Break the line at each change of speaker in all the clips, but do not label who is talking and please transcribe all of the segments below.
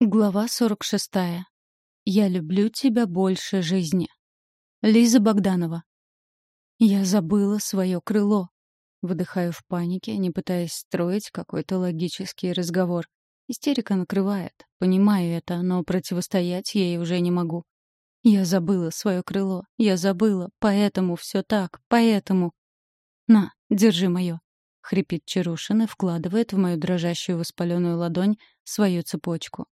Глава 46. Я люблю тебя больше жизни. Лиза Богданова. Я забыла свое крыло. Выдыхаю в панике, не пытаясь строить какой-то логический разговор. Истерика накрывает. Понимаю это, но противостоять ей уже не могу. Я забыла свое крыло. Я забыла. Поэтому все так. Поэтому. На, держи мое. Хрипит Чарушин и вкладывает в мою дрожащую воспаленную ладонь свою цепочку.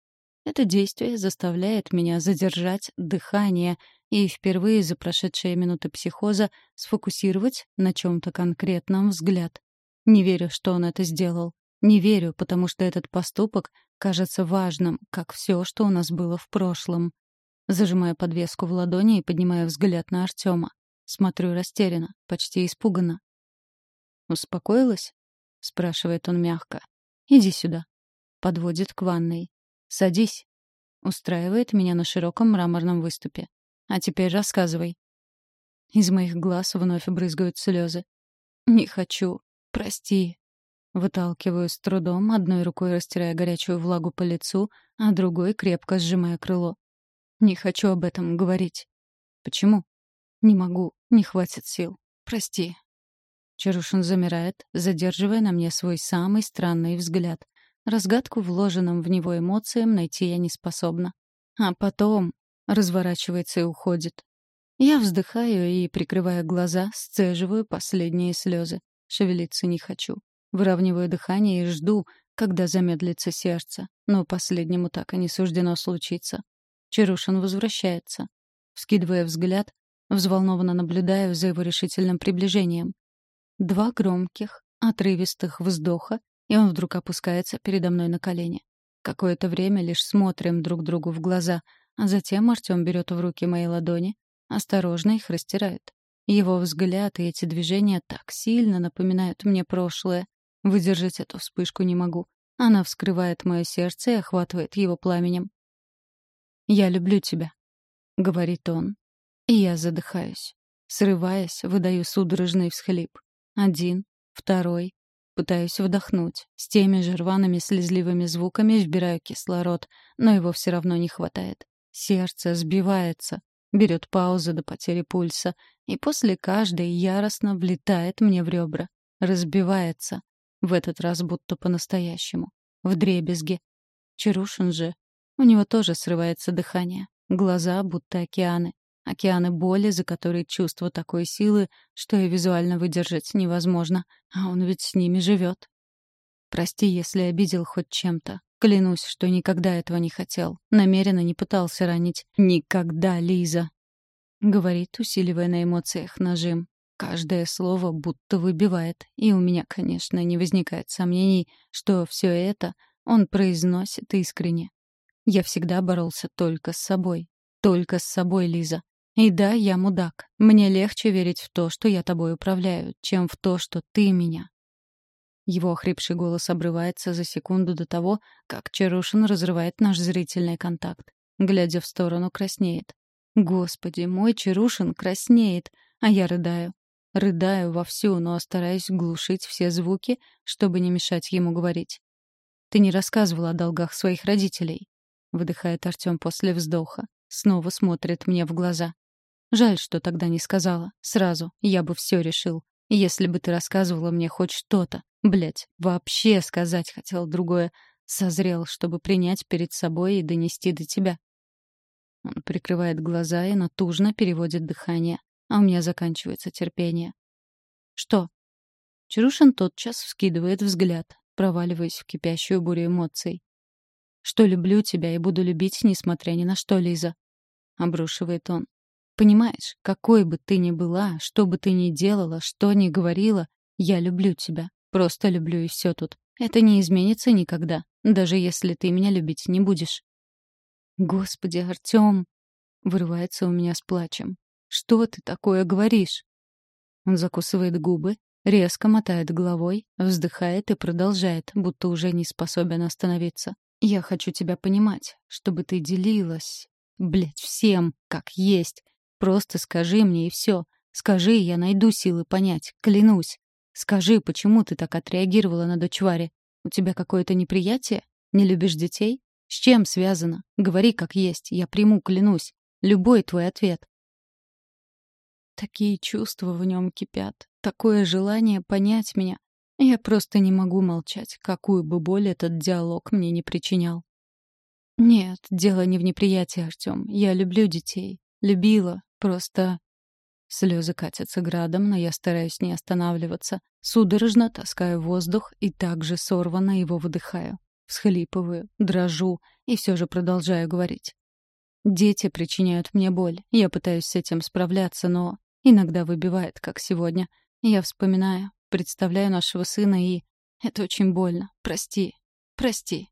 Это действие заставляет меня задержать дыхание и впервые за прошедшие минуты психоза сфокусировать на чем-то конкретном взгляд. Не верю, что он это сделал. Не верю, потому что этот поступок кажется важным, как все, что у нас было в прошлом. Зажимаю подвеску в ладони и поднимаю взгляд на Артема. Смотрю растерянно, почти испуганно. «Успокоилась?» — спрашивает он мягко. «Иди сюда». Подводит к ванной. «Садись». Устраивает меня на широком мраморном выступе. «А теперь рассказывай». Из моих глаз вновь брызгают слезы. «Не хочу. Прости». Выталкиваю с трудом, одной рукой растирая горячую влагу по лицу, а другой крепко сжимая крыло. «Не хочу об этом говорить». «Почему?» «Не могу. Не хватит сил. Прости». Чарушин замирает, задерживая на мне свой самый странный взгляд. Разгадку вложенным в него эмоциям найти я не способна. А потом разворачивается и уходит. Я вздыхаю и, прикрывая глаза, сцеживаю последние слезы. Шевелиться не хочу. Выравниваю дыхание и жду, когда замедлится сердце. Но последнему так и не суждено случиться. Чарушин возвращается. Вскидывая взгляд, взволнованно наблюдаю за его решительным приближением. Два громких, отрывистых вздоха, и он вдруг опускается передо мной на колени. Какое-то время лишь смотрим друг другу в глаза, а затем Артём берет в руки мои ладони, осторожно их растирает. Его взгляд и эти движения так сильно напоминают мне прошлое. Выдержать эту вспышку не могу. Она вскрывает мое сердце и охватывает его пламенем. «Я люблю тебя», — говорит он. И я задыхаюсь. Срываясь, выдаю судорожный всхлип. Один, второй, Пытаюсь вдохнуть. С теми же рваными слезливыми звуками вбираю кислород, но его все равно не хватает. Сердце сбивается, берет паузу до потери пульса, и после каждой яростно влетает мне в ребра. Разбивается. В этот раз будто по-настоящему. В дребезге. Чарушин же. У него тоже срывается дыхание. Глаза будто океаны. Океаны боли, за которые чувство такой силы, что и визуально выдержать невозможно. А он ведь с ними живет. Прости, если обидел хоть чем-то. Клянусь, что никогда этого не хотел. Намеренно не пытался ранить. Никогда, Лиза. Говорит, усиливая на эмоциях нажим. Каждое слово будто выбивает. И у меня, конечно, не возникает сомнений, что все это он произносит искренне. Я всегда боролся только с собой. Только с собой, Лиза. И да, я мудак. Мне легче верить в то, что я тобой управляю, чем в то, что ты меня. Его охрипший голос обрывается за секунду до того, как Чарушин разрывает наш зрительный контакт. Глядя в сторону, краснеет. Господи, мой Чарушин краснеет, а я рыдаю. Рыдаю вовсю, но стараюсь глушить все звуки, чтобы не мешать ему говорить. «Ты не рассказывала о долгах своих родителей», — выдыхает Артем после вздоха. Снова смотрит мне в глаза. Жаль, что тогда не сказала. Сразу. Я бы все решил. Если бы ты рассказывала мне хоть что-то. Блять, вообще сказать хотел другое. Созрел, чтобы принять перед собой и донести до тебя. Он прикрывает глаза и натужно переводит дыхание. А у меня заканчивается терпение. Что? Чарушин тотчас вскидывает взгляд, проваливаясь в кипящую бурю эмоций. «Что люблю тебя и буду любить, несмотря ни на что, Лиза», — обрушивает он. Понимаешь, какой бы ты ни была, что бы ты ни делала, что ни говорила, я люблю тебя. Просто люблю и все тут. Это не изменится никогда, даже если ты меня любить не будешь. Господи, Артём, вырывается у меня с плачем. Что ты такое говоришь? Он закусывает губы, резко мотает головой, вздыхает и продолжает, будто уже не способен остановиться. Я хочу тебя понимать, чтобы ты делилась, блядь, всем, как есть, Просто скажи мне и все. Скажи, я найду силы понять, клянусь. Скажи, почему ты так отреагировала на дочь Вари? У тебя какое-то неприятие? Не любишь детей? С чем связано? Говори как есть, я приму, клянусь. Любой твой ответ. Такие чувства в нем кипят, такое желание понять меня. Я просто не могу молчать, какую бы боль этот диалог мне не причинял. Нет, дело не в неприятии, Артем. Я люблю детей. Любила. Просто... Слезы катятся градом, но я стараюсь не останавливаться. Судорожно таскаю воздух и также сорвано его выдыхаю. Всхлипываю, дрожу и все же продолжаю говорить. Дети причиняют мне боль. Я пытаюсь с этим справляться, но иногда выбивает, как сегодня. Я вспоминаю, представляю нашего сына и... Это очень больно. Прости. Прости.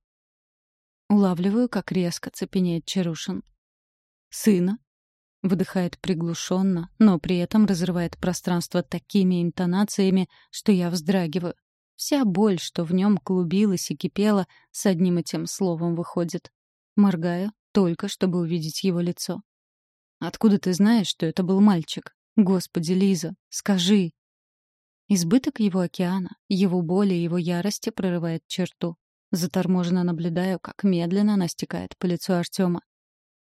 Улавливаю, как резко цепенеет Чарушин. «Сына?» Выдыхает приглушенно, но при этом разрывает пространство такими интонациями, что я вздрагиваю. Вся боль, что в нем клубилась и кипела, с одним и тем словом выходит. Моргаю, только чтобы увидеть его лицо. «Откуда ты знаешь, что это был мальчик? Господи, Лиза, скажи!» Избыток его океана, его боли и его ярости прорывает черту. Заторможенно наблюдаю, как медленно она стекает по лицу Артема.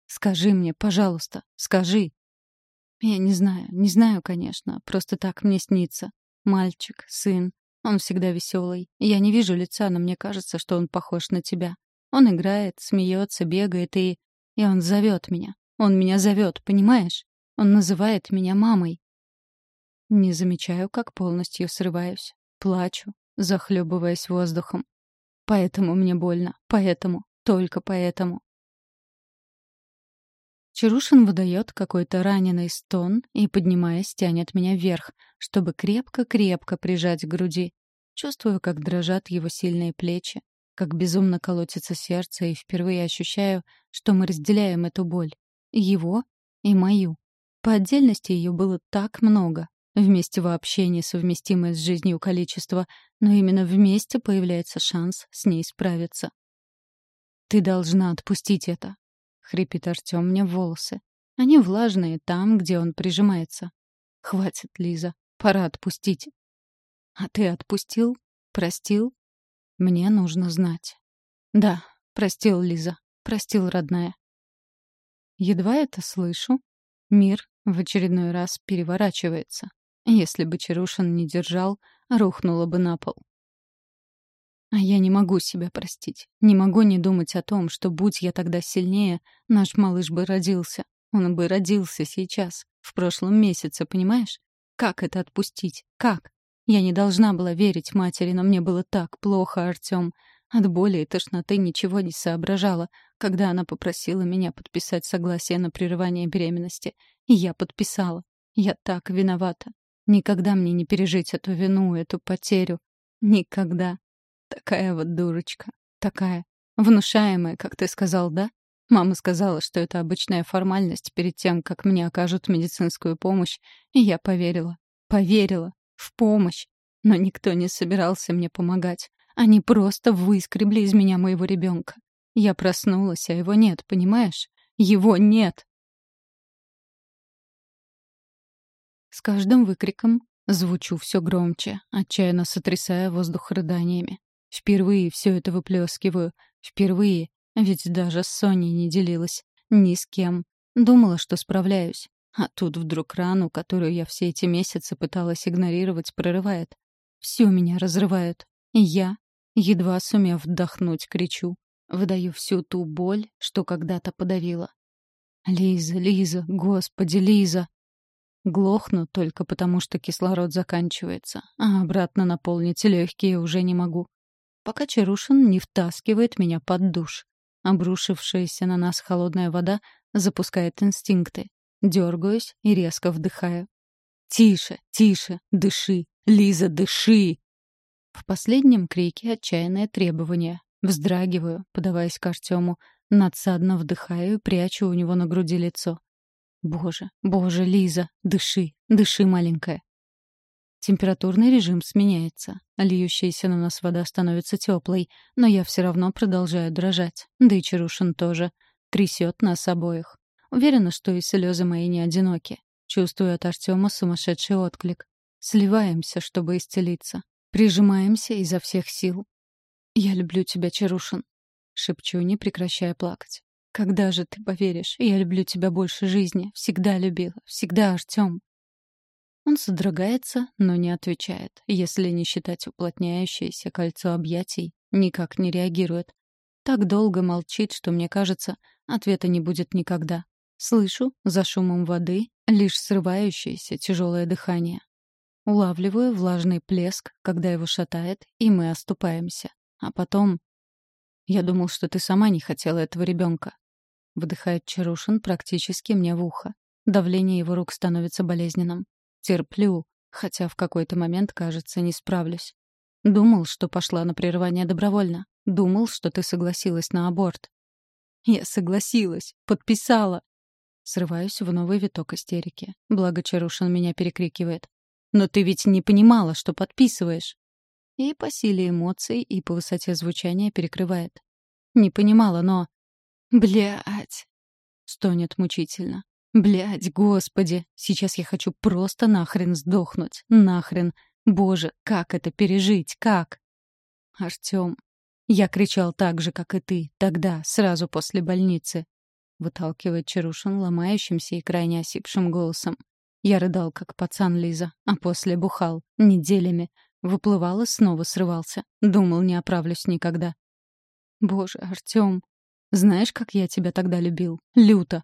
Скажи мне, пожалуйста, скажи. Я не знаю, не знаю, конечно, просто так мне снится. Мальчик, сын, он всегда веселый. Я не вижу лица, но мне кажется, что он похож на тебя. Он играет, смеется, бегает и... И он зовет меня. Он меня зовет, понимаешь? Он называет меня мамой. Не замечаю, как полностью срываюсь. Плачу, захлебываясь воздухом. Поэтому мне больно. Поэтому. Только поэтому. Чарушин выдает какой-то раненый стон и, поднимаясь, тянет меня вверх, чтобы крепко-крепко прижать к груди. Чувствую, как дрожат его сильные плечи, как безумно колотится сердце, и впервые ощущаю, что мы разделяем эту боль. Его и мою. По отдельности ее было так много. Вместе вообще несовместимое с жизнью количество, но именно вместе появляется шанс с ней справиться. «Ты должна отпустить это», — хрипит Артем мне в волосы. Они влажные там, где он прижимается. «Хватит, Лиза, пора отпустить». «А ты отпустил? Простил?» «Мне нужно знать». «Да, простил, Лиза. Простил, родная». Едва это слышу, мир в очередной раз переворачивается. Если бы Чарушин не держал, рухнуло бы на пол. А я не могу себя простить. Не могу не думать о том, что, будь я тогда сильнее, наш малыш бы родился. Он бы родился сейчас, в прошлом месяце, понимаешь? Как это отпустить? Как? Я не должна была верить матери, но мне было так плохо, Артём. От боли и тошноты ничего не соображала, когда она попросила меня подписать согласие на прерывание беременности. И я подписала. Я так виновата. Никогда мне не пережить эту вину, эту потерю. Никогда. Такая вот дурочка. Такая. Внушаемая, как ты сказал, да? Мама сказала, что это обычная формальность перед тем, как мне окажут медицинскую помощь, и я поверила. Поверила. В помощь. Но никто не собирался мне помогать. Они просто выскребли из меня моего ребенка. Я проснулась, а его нет, понимаешь? Его нет. С каждым выкриком звучу все громче, отчаянно сотрясая воздух рыданиями. Впервые все это выплескиваю. Впервые. Ведь даже с Соней не делилась. Ни с кем. Думала, что справляюсь. А тут вдруг рану, которую я все эти месяцы пыталась игнорировать, прорывает. Все меня разрывают. И я, едва сумев вдохнуть, кричу. Выдаю всю ту боль, что когда-то подавила. «Лиза, Лиза, господи, Лиза!» Глохну только потому, что кислород заканчивается, а обратно наполнить легкие уже не могу пока Чарушин не втаскивает меня под душ. Обрушившаяся на нас холодная вода запускает инстинкты. Дергаюсь и резко вдыхаю. «Тише, тише, дыши! Лиза, дыши!» В последнем крике отчаянное требование. Вздрагиваю, подаваясь к Артему, надсадно вдыхаю и прячу у него на груди лицо. «Боже, боже, Лиза, дыши, дыши, маленькая!» Температурный режим сменяется. Льющаяся на нас вода становится теплой, но я все равно продолжаю дрожать. Да и Чарушин тоже. Трясет нас обоих. Уверена, что и слезы мои не одиноки. Чувствую от Артема сумасшедший отклик. Сливаемся, чтобы исцелиться. Прижимаемся изо всех сил. «Я люблю тебя, Чарушин». Шепчу, не прекращая плакать. «Когда же ты поверишь? Я люблю тебя больше жизни. Всегда любила. Всегда, Артём». Он содрогается, но не отвечает. Если не считать уплотняющееся кольцо объятий, никак не реагирует. Так долго молчит, что мне кажется, ответа не будет никогда. Слышу за шумом воды лишь срывающееся тяжелое дыхание. Улавливаю влажный плеск, когда его шатает, и мы оступаемся. А потом... «Я думал, что ты сама не хотела этого ребенка», — выдыхает Чарушин практически мне в ухо. Давление его рук становится болезненным. Терплю, хотя в какой-то момент, кажется, не справлюсь. Думал, что пошла на прерывание добровольно. Думал, что ты согласилась на аборт. Я согласилась, подписала. Срываюсь в новый виток истерики. Благо Чарушин меня перекрикивает. «Но ты ведь не понимала, что подписываешь!» И по силе эмоций, и по высоте звучания перекрывает. «Не понимала, но...» «Блядь!» — стонет мучительно. Блядь, господи, сейчас я хочу просто нахрен сдохнуть. Нахрен. Боже, как это пережить? Как? Артём. Я кричал так же, как и ты, тогда, сразу после больницы. Выталкивает Чарушин ломающимся и крайне осипшим голосом. Я рыдал, как пацан Лиза, а после бухал. Неделями. Выплывал и снова срывался. Думал, не оправлюсь никогда. Боже, Артём, знаешь, как я тебя тогда любил? Люто.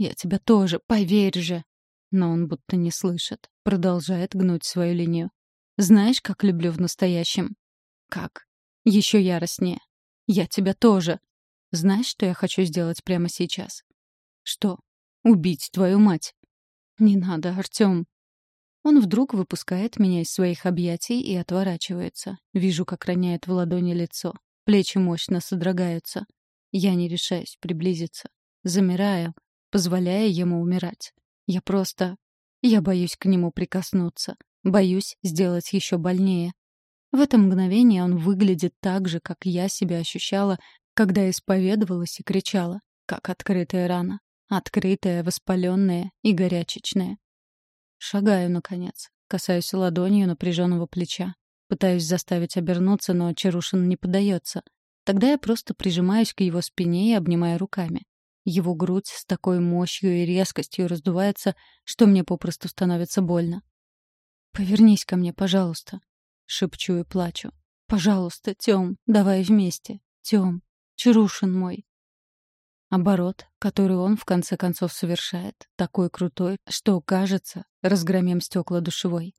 «Я тебя тоже, поверь же!» Но он будто не слышит, продолжает гнуть свою линию. «Знаешь, как люблю в настоящем?» «Как?» «Еще яростнее. Я тебя тоже. Знаешь, что я хочу сделать прямо сейчас?» «Что?» «Убить твою мать!» «Не надо, Артем!» Он вдруг выпускает меня из своих объятий и отворачивается. Вижу, как роняет в ладони лицо. Плечи мощно содрогаются. Я не решаюсь приблизиться. Замираю, позволяя ему умирать. Я просто... Я боюсь к нему прикоснуться. Боюсь сделать еще больнее. В это мгновение он выглядит так же, как я себя ощущала, когда исповедовалась и кричала, как открытая рана. Открытая, воспаленная и горячечная. Шагаю, наконец. Касаюсь ладонью напряженного плеча. Пытаюсь заставить обернуться, но Чарушин не поддается. Тогда я просто прижимаюсь к его спине и обнимаю руками. Его грудь с такой мощью и резкостью раздувается, что мне попросту становится больно. «Повернись ко мне, пожалуйста», — шепчу и плачу. «Пожалуйста, Тём, давай вместе. Тём, Чарушин мой». Оборот, который он в конце концов совершает, такой крутой, что, кажется, разгромем стекла душевой.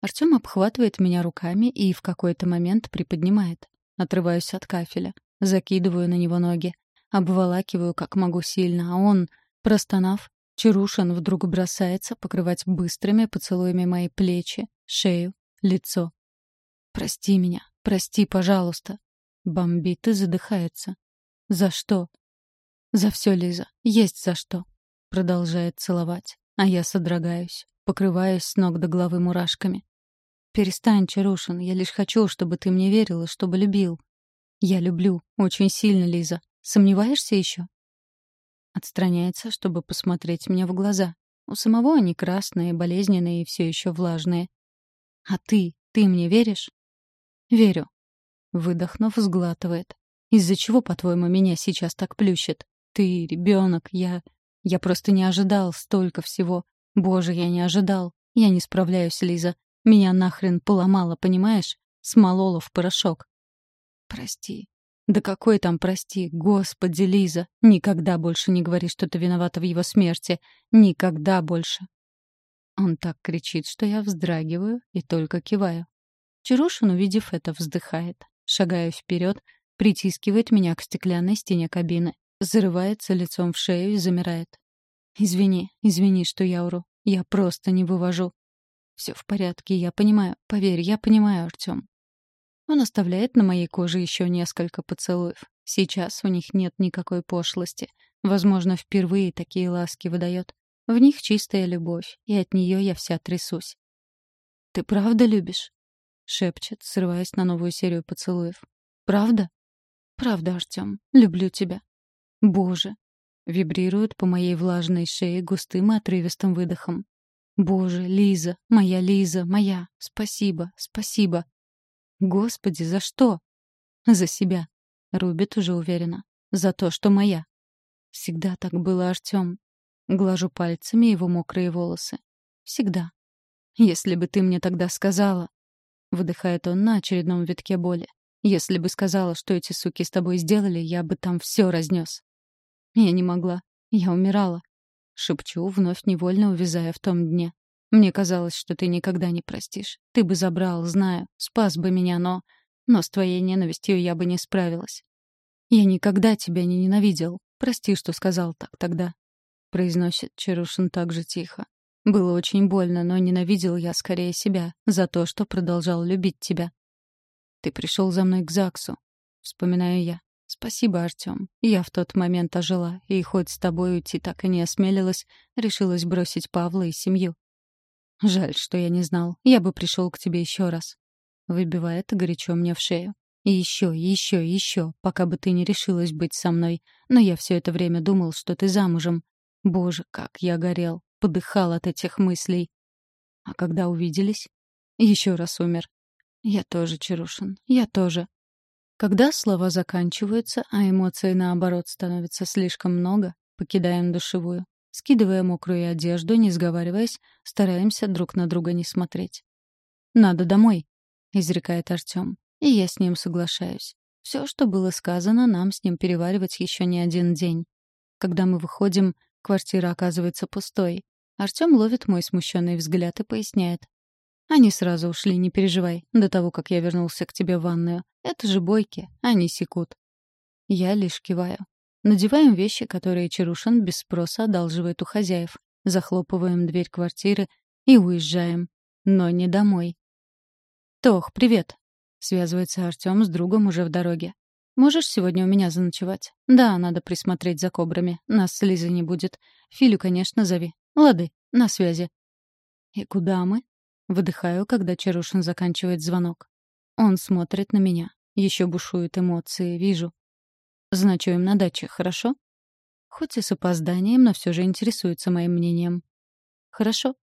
Артём обхватывает меня руками и в какой-то момент приподнимает. Отрываюсь от кафеля, закидываю на него ноги, Обволакиваю как могу сильно, а он, простонав, Чарушин вдруг бросается покрывать быстрыми поцелуями мои плечи, шею, лицо. «Прости меня, прости, пожалуйста». Бомбит и задыхается. «За что?» «За все, Лиза. Есть за что». Продолжает целовать, а я содрогаюсь, покрываюсь с ног до головы мурашками. «Перестань, Чарушин, я лишь хочу, чтобы ты мне верила, чтобы любил». «Я люблю, очень сильно, Лиза. Сомневаешься еще? Отстраняется, чтобы посмотреть мне в глаза. У самого они красные, болезненные и все еще влажные. А ты, ты мне веришь? Верю. Выдохнув, сглатывает. Из-за чего, по-твоему, меня сейчас так плющит? Ты, ребенок, я... Я просто не ожидал столько всего. Боже, я не ожидал. Я не справляюсь, Лиза. Меня нахрен поломало, понимаешь? Смололо в порошок. Прости, да какой там, прости, господи, Лиза, никогда больше не говори, что ты виновата в его смерти. Никогда больше. Он так кричит, что я вздрагиваю и только киваю. Чарушин, увидев это, вздыхает. Шагая вперед, притискивает меня к стеклянной стене кабины. Зарывается лицом в шею и замирает. «Извини, извини, что я уру. Я просто не вывожу». «Все в порядке, я понимаю. Поверь, я понимаю, Артем. Он оставляет на моей коже еще несколько поцелуев. Сейчас у них нет никакой пошлости. Возможно, впервые такие ласки выдает. В них чистая любовь, и от нее я вся трясусь. «Ты правда любишь?» — шепчет, срываясь на новую серию поцелуев. «Правда?» «Правда, Артем. Люблю тебя». «Боже!» — вибрирует по моей влажной шее густым и отрывистым выдохом. «Боже, Лиза, моя Лиза, моя, спасибо, спасибо!» Господи, за что? За себя. Рубит уже уверенно. За то, что моя. Всегда так было, Артём. Глажу пальцами его мокрые волосы. Всегда. Если бы ты мне тогда сказала... Выдыхает он на очередном витке боли. Если бы сказала, что эти суки с тобой сделали, я бы там все разнес. Я не могла. Я умирала. Шепчу, вновь невольно увязая в том дне. Мне казалось, что ты никогда не простишь. Ты бы забрал, знаю, спас бы меня, но... Но с твоей ненавистью я бы не справилась. Я никогда тебя не ненавидел. Прости, что сказал так тогда. Произносит Чарушин так же тихо. Было очень больно, но ненавидел я скорее себя за то, что продолжал любить тебя. Ты пришел за мной к ЗАГСу. Вспоминаю я. Спасибо, Артем. Я в тот момент ожила, и хоть с тобой уйти так и не осмелилась, решилась бросить Павла и семью. Жаль, что я не знал. Я бы пришел к тебе еще раз. Выбивает горячо мне в шею. И еще, и еще, и еще, пока бы ты не решилась быть со мной. Но я все это время думал, что ты замужем. Боже, как я горел, подыхал от этих мыслей. А когда увиделись? Еще раз умер. Я тоже, Чарушин, я тоже. Когда слова заканчиваются, а эмоций, наоборот, становится слишком много, покидаем душевую. Скидывая мокрую одежду, не сговариваясь, стараемся друг на друга не смотреть. «Надо домой», — изрекает Артём. И я с ним соглашаюсь. Все, что было сказано, нам с ним переваривать еще не один день. Когда мы выходим, квартира оказывается пустой. Артём ловит мой смущенный взгляд и поясняет. Они сразу ушли, не переживай, до того, как я вернулся к тебе в ванную. Это же бойки, они секут. Я лишь киваю. Надеваем вещи, которые Чарушин без спроса одалживает у хозяев. Захлопываем дверь квартиры и уезжаем. Но не домой. «Тох, привет!» — связывается Артём с другом уже в дороге. «Можешь сегодня у меня заночевать?» «Да, надо присмотреть за кобрами. Нас с Лизой не будет. Филю, конечно, зови. Лады, на связи». «И куда мы?» Выдыхаю, когда Чарушин заканчивает звонок. Он смотрит на меня. Еще бушуют эмоции, вижу. Значуем на даче, хорошо? Хоть и с опозданием, но все же интересуется моим мнением. Хорошо,